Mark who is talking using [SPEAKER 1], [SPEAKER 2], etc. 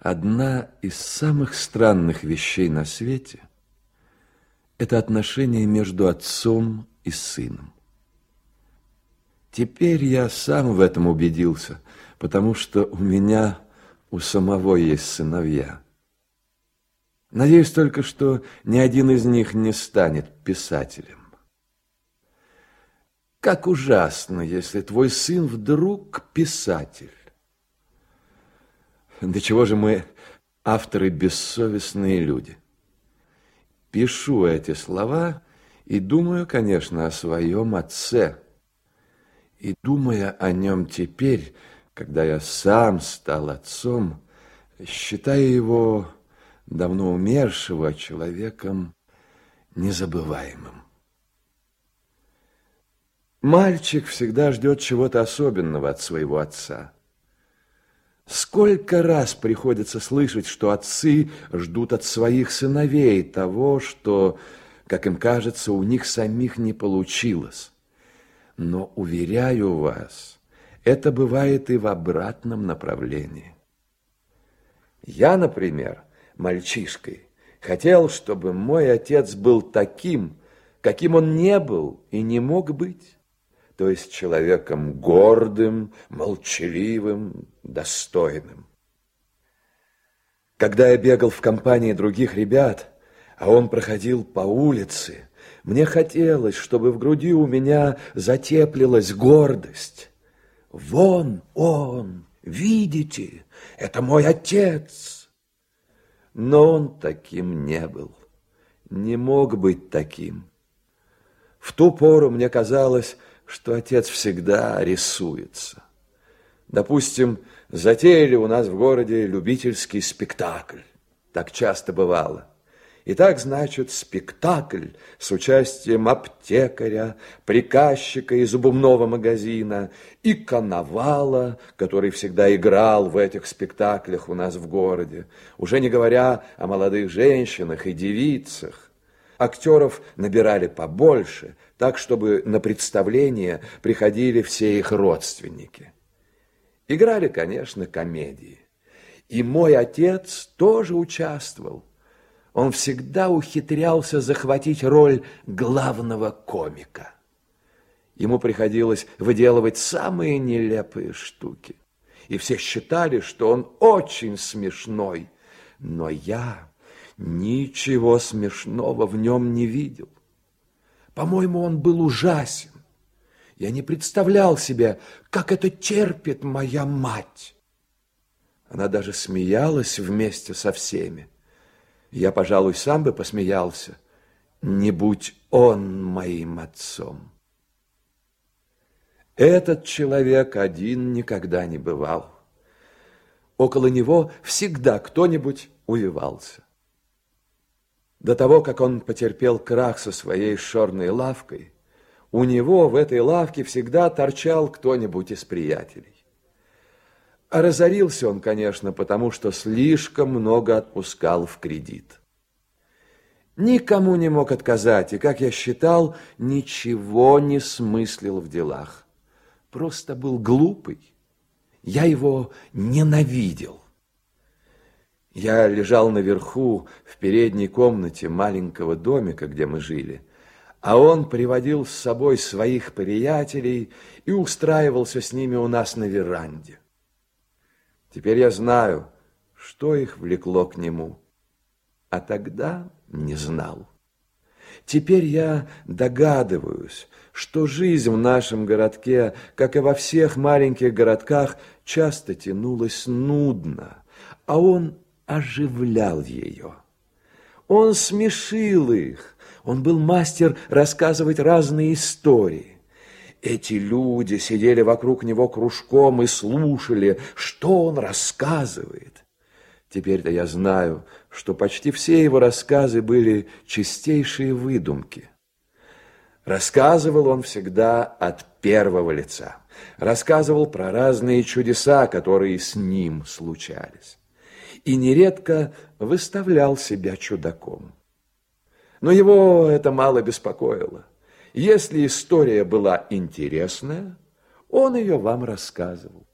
[SPEAKER 1] Одна из самых странных вещей на свете – это отношение между отцом и сыном. Теперь я сам в этом убедился, потому что у меня у самого есть сыновья. Надеюсь только, что ни один из них не станет писателем. Как ужасно, если твой сын вдруг писатель. До чего же мы, авторы, бессовестные люди? Пишу эти слова и думаю, конечно, о своем отце. И думая о нем теперь, когда я сам стал отцом, считаю его давно умершего человеком незабываемым. Мальчик всегда ждет чего-то особенного от своего отца. Сколько раз приходится слышать, что отцы ждут от своих сыновей того, что, как им кажется, у них самих не получилось. Но, уверяю вас, это бывает и в обратном направлении. Я, например, мальчишкой, хотел, чтобы мой отец был таким, каким он не был и не мог быть то есть человеком гордым, молчаливым, достойным. Когда я бегал в компании других ребят, а он проходил по улице, мне хотелось, чтобы в груди у меня затеплилась гордость. Вон он, видите, это мой отец. Но он таким не был, не мог быть таким. В ту пору мне казалось, что отец всегда рисуется. Допустим, затеяли у нас в городе любительский спектакль. Так часто бывало. И так, значит, спектакль с участием аптекаря, приказчика из зубовного магазина и коновала, который всегда играл в этих спектаклях у нас в городе, уже не говоря о молодых женщинах и девицах. Актеров набирали побольше, так, чтобы на представление приходили все их родственники. Играли, конечно, комедии. И мой отец тоже участвовал. Он всегда ухитрялся захватить роль главного комика. Ему приходилось выделывать самые нелепые штуки. И все считали, что он очень смешной. Но я Ничего смешного в нем не видел. По-моему, он был ужасен. Я не представлял себе, как это терпит моя мать. Она даже смеялась вместе со всеми. Я, пожалуй, сам бы посмеялся, не будь он моим отцом. Этот человек один никогда не бывал. Около него всегда кто-нибудь увивался. До того, как он потерпел крах со своей шорной лавкой, у него в этой лавке всегда торчал кто-нибудь из приятелей. А разорился он, конечно, потому что слишком много отпускал в кредит. Никому не мог отказать, и, как я считал, ничего не смыслил в делах. Просто был глупый. Я его ненавидел. Я лежал наверху в передней комнате маленького домика, где мы жили, а он приводил с собой своих приятелей и устраивался с ними у нас на веранде. Теперь я знаю, что их влекло к нему, а тогда не знал. Теперь я догадываюсь, что жизнь в нашем городке, как и во всех маленьких городках, часто тянулась нудно, а он оживлял ее. Он смешил их, он был мастер рассказывать разные истории. Эти люди сидели вокруг него кружком и слушали, что он рассказывает. Теперь-то я знаю, что почти все его рассказы были чистейшие выдумки. Рассказывал он всегда от первого лица. Рассказывал про разные чудеса, которые с ним случались и нередко выставлял себя чудаком. Но его это мало беспокоило. Если история была интересная, он ее вам рассказывал.